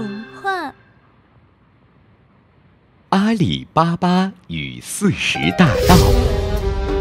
童话：阿里巴巴与四十大盗。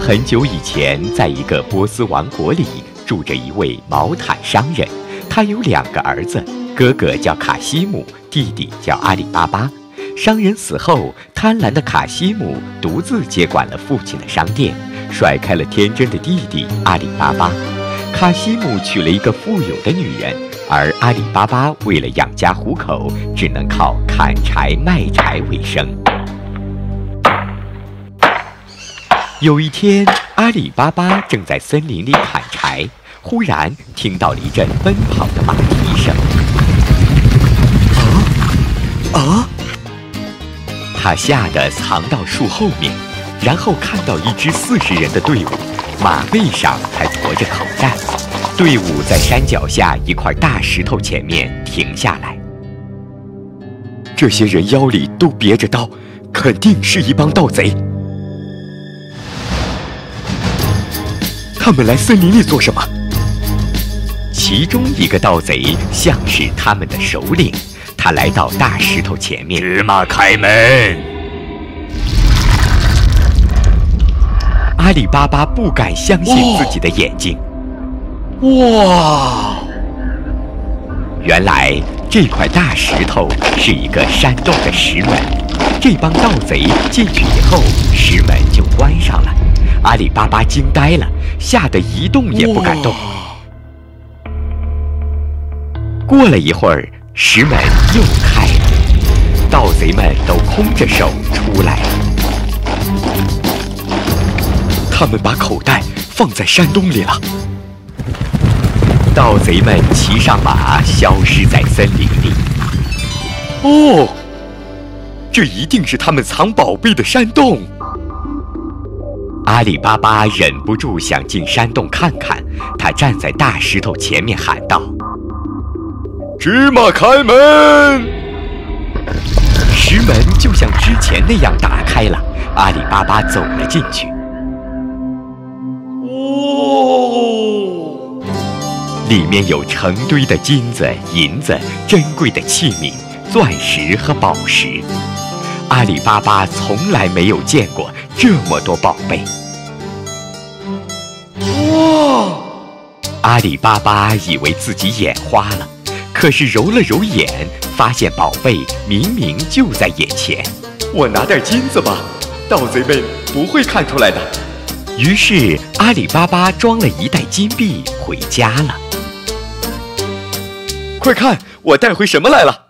很久以前，在一个波斯王国里，住着一位毛毯商人。他有两个儿子，哥哥叫卡西姆，弟弟叫阿里巴巴。商人死后，贪婪的卡西姆独自接管了父亲的商店，甩开了天真的弟弟阿里巴巴。卡西姆娶了一个富有的女人，而阿里巴巴为了养家糊口，只能靠砍柴卖柴为生。有一天，阿里巴巴正在森林里砍柴，忽然听到了一阵奔跑的马蹄声。啊啊！他吓得藏到树后面，然后看到一支四十人的队伍。马背上还驮着口袋，队伍在山脚下一块大石头前面停下来。这些人腰里都别着刀，肯定是一帮盗贼。他们来森林里做什么？其中一个盗贼像是他们的首领，他来到大石头前面，芝麻开门。阿里巴巴不敢相信自己的眼睛。哇！原来这块大石头是一个山洞的石门。这帮盗贼进去以后，石门就关上了。阿里巴巴惊呆了，吓得一动也不敢动。过了一会儿，石门又开了，盗贼们都空着手出来了。他们把口袋放在山洞里了。盗贼们骑上马，消失在森林里。哦，这一定是他们藏宝贝的山洞。阿里巴巴忍不住想进山洞看看，他站在大石头前面喊道：“芝麻开门！”石门就像之前那样打开了。阿里巴巴走了进去。里面有成堆的金子、银子、珍贵的器皿、钻石和宝石。阿里巴巴从来没有见过这么多宝贝。哇！阿里巴巴以为自己眼花了，可是揉了揉眼，发现宝贝明明就在眼前。我拿点金子吧，盗贼们不会看出来的。于是阿里巴巴装了一袋金币回家了。快看，我带回什么来了！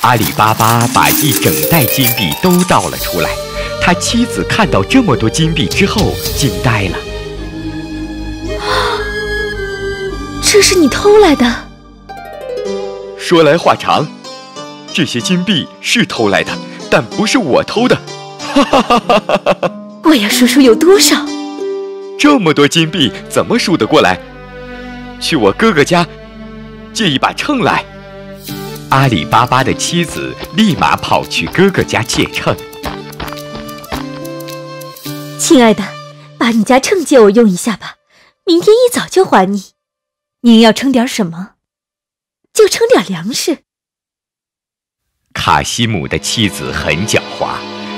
阿里巴巴把一整袋金币都倒了出来。他妻子看到这么多金币之后，惊呆了。啊，这是你偷来的？说来话长，这些金币是偷来的，但不是我偷的。哈哈哈哈哈哈！我要数数有多少。这么多金币怎么数得过来？去我哥哥家。借一把秤来。阿里巴巴的妻子立马跑去哥哥家借秤。亲爱的，把你家秤借我用一下吧，明天一早就还你。您要称点什么？就称点粮食。卡西姆的妻子很狡猾，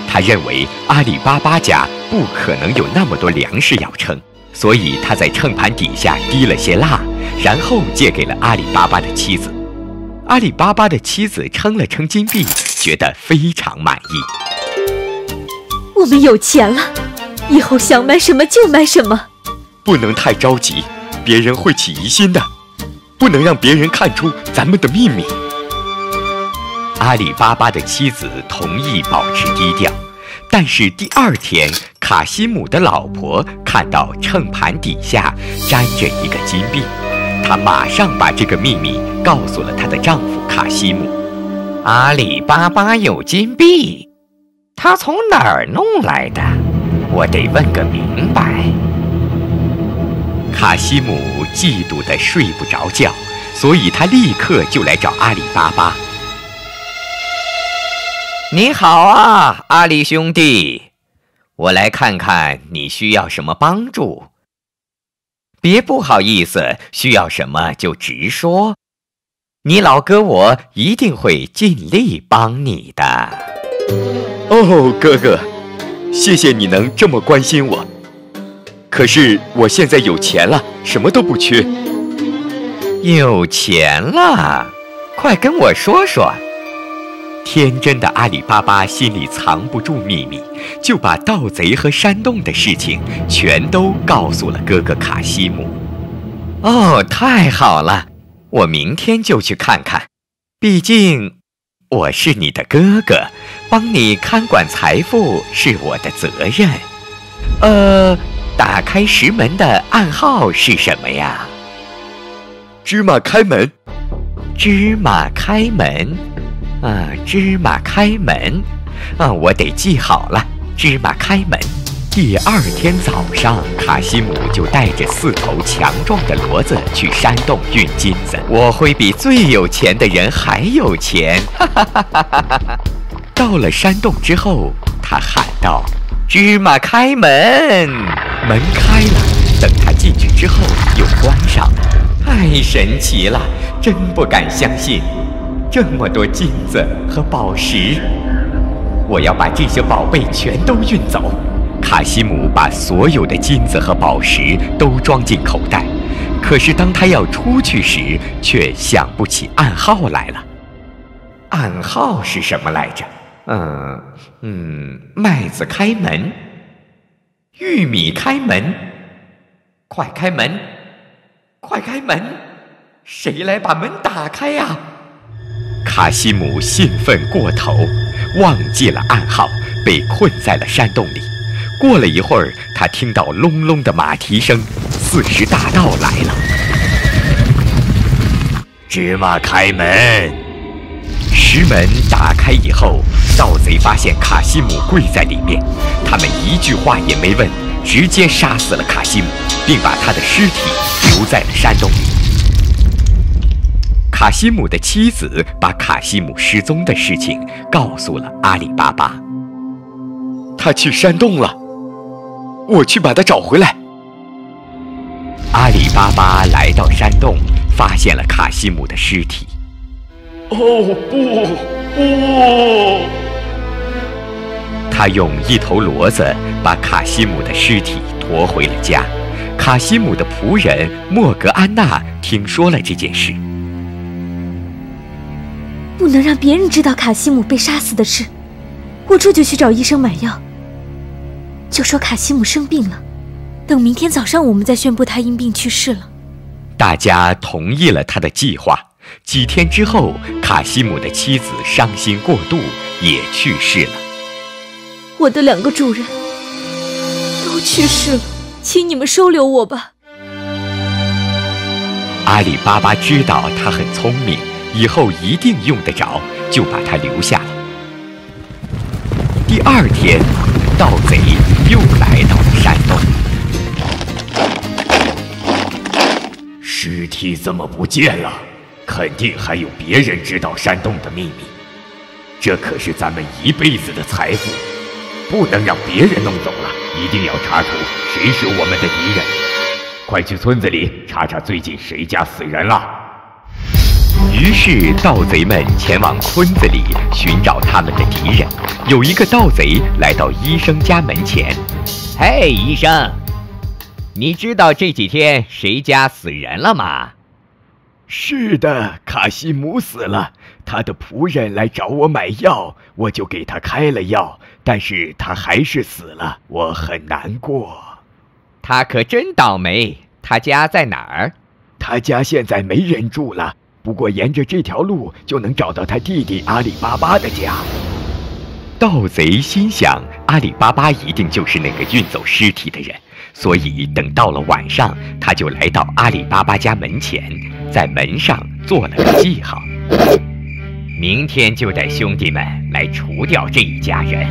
他认为阿里巴巴家不可能有那么多粮食要称。所以他在秤盘底下滴了些蜡，然后借给了阿里巴巴的妻子。阿里巴巴的妻子称了称金币，觉得非常满意。我们有钱了，以后想买什么就买什么。不能太着急，别人会起疑心的。不能让别人看出咱们的秘密。阿里巴巴的妻子同意保持低调。但是第二天，卡西姆的老婆看到秤盘底下粘着一个金币，她马上把这个秘密告诉了她的丈夫卡西姆。阿里巴巴有金币，他从哪儿弄来的？我得问个明白。卡西姆嫉妒得睡不着觉，所以他立刻就来找阿里巴巴。你好啊，阿里兄弟，我来看看你需要什么帮助。别不好意思，需要什么就直说。你老哥我一定会尽力帮你的。哦，哥哥，谢谢你能这么关心我。可是我现在有钱了，什么都不缺。有钱了，快跟我说说。天真的阿里巴巴心里藏不住秘密，就把盗贼和山洞的事情全都告诉了哥哥卡西姆。哦，太好了，我明天就去看看。毕竟我是你的哥哥，帮你看管财富是我的责任。呃，打开石门的暗号是什么呀？芝麻开门，芝麻开门。啊，芝麻开门！啊，我得记好了。芝麻开门。第二天早上，卡西姆就带着四头强壮的骡子去山洞运金子。我会比最有钱的人还有钱！哈哈哈哈哈哈！到了山洞之后，他喊道：“芝麻开门！”门开了。等他进去之后，又关上。太神奇了，真不敢相信。这么多金子和宝石，我要把这些宝贝全都运走。卡西姆把所有的金子和宝石都装进口袋，可是当他要出去时，却想不起暗号来了。暗号是什么来着？嗯嗯，麦子开门，玉米开门，快开门，快开门！谁来把门打开呀？卡西姆兴奋过头，忘记了暗号，被困在了山洞里。过了一会儿，他听到隆隆的马蹄声，四十大盗来了。芝麻开门！石门打开以后，盗贼发现卡西姆跪在里面，他们一句话也没问，直接杀死了卡西姆，并把他的尸体留在了山洞里。卡西姆的妻子把卡西姆失踪的事情告诉了阿里巴巴。他去山洞了，我去把他找回来。阿里巴巴来到山洞，发现了卡西姆的尸体。哦不不！他用一头骡子把卡西姆的尸体驮回了家。卡西姆的仆人莫格安娜听说了这件事。不能让别人知道卡西姆被杀死的事，我这就去找医生买药。就说卡西姆生病了，等明天早上我们再宣布他因病去世了。大家同意了他的计划。几天之后，卡西姆的妻子伤心过度，也去世了。我的两个主人都去世了，请你们收留我吧。阿里巴巴知道他很聪明。以后一定用得着，就把他留下了。第二天，盗贼又来到了山洞。尸体怎么不见了？肯定还有别人知道山洞的秘密。这可是咱们一辈子的财富，不能让别人弄走了。一定要查出谁是我们的敌人。快去村子里查查最近谁家死人了。于是，盗贼们前往村子里寻找他们的敌人。有一个盗贼来到医生家门前：“嘿，医生，你知道这几天谁家死人了吗？”“是的，卡西姆死了。他的仆人来找我买药，我就给他开了药，但是他还是死了，我很难过。”“他可真倒霉。他家在哪儿？”“他家现在没人住了。”不过，沿着这条路就能找到他弟弟阿里巴巴的家。盗贼心想，阿里巴巴一定就是那个运走尸体的人，所以等到了晚上，他就来到阿里巴巴家门前，在门上做了个记号。明天就带兄弟们来除掉这一家人。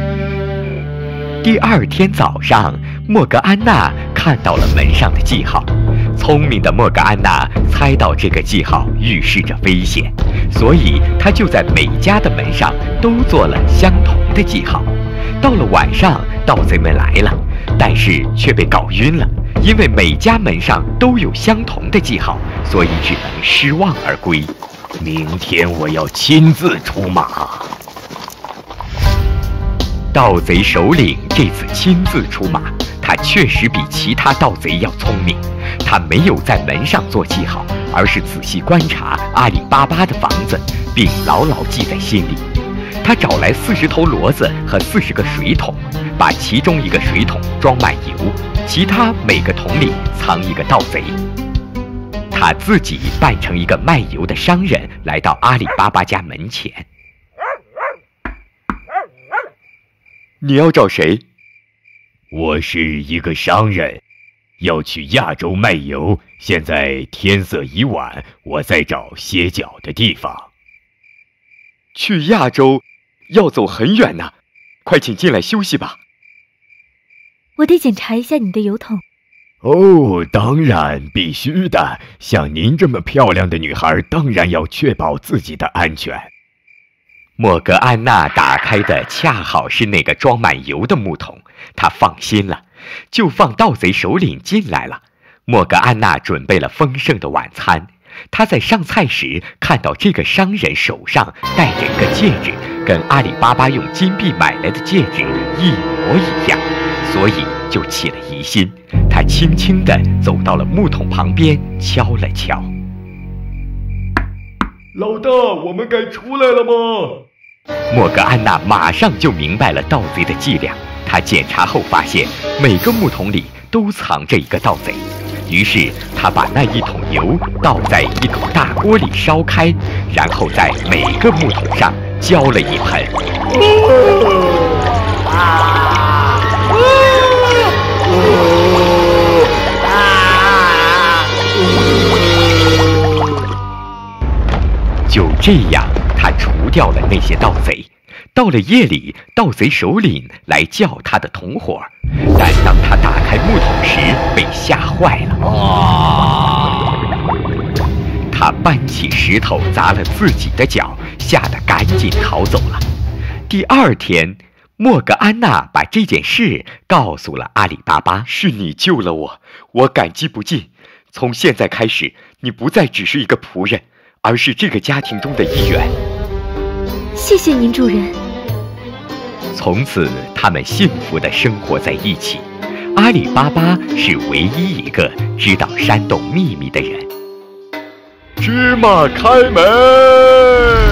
第二天早上，莫格安娜看到了门上的记号。聪明的莫格安娜猜到这个记号预示着危险，所以她就在每家的门上都做了相同的记号。到了晚上，盗贼们来了，但是却被搞晕了，因为每家门上都有相同的记号，所以只能失望而归。明天我要亲自出马。盗贼首领这次亲自出马，他确实比其他盗贼要聪明。他没有在门上做记号，而是仔细观察阿里巴巴的房子，并牢牢记在心里。他找来四十头骡子和四十个水桶，把其中一个水桶装满油，其他每个桶里藏一个盗贼。他自己扮成一个卖油的商人，来到阿里巴巴家门前。你要找谁？我是一个商人，要去亚洲卖油。现在天色已晚，我在找歇脚的地方。去亚洲要走很远呢，快请进来休息吧。我得检查一下你的油桶。哦，当然必须的。像您这么漂亮的女孩，当然要确保自己的安全。莫格安娜打开的恰好是那个装满油的木桶，她放心了，就放盗贼首领进来了。莫格安娜准备了丰盛的晚餐。她在上菜时看到这个商人手上戴着一个戒指，跟阿里巴巴用金币买来的戒指一模一样，所以就起了疑心。她轻轻地走到了木桶旁边，敲了敲。老大，我们该出来了吗？莫格安娜马上就明白了盗贼的伎俩。她检查后发现，每个木桶里都藏着一个盗贼。于是，她把那一桶油倒在一口大锅里烧开，然后在每个木桶上浇了一盆。就这样，除掉了那些盗贼。到了夜里，盗贼首领来叫他的同伙，但当他打开木桶时，被吓坏了。他搬起石头砸了自己的脚，吓得赶紧逃走了。第二天，莫格安娜把这件事告诉了阿里巴巴：“是你救了我，我感激不尽。从现在开始，你不再只是一个仆人。”而是这个家庭中的一员。谢谢您，主人。从此，他们幸福的生活在一起。阿里巴巴是唯一一个知道山洞秘密的人。芝麻开门。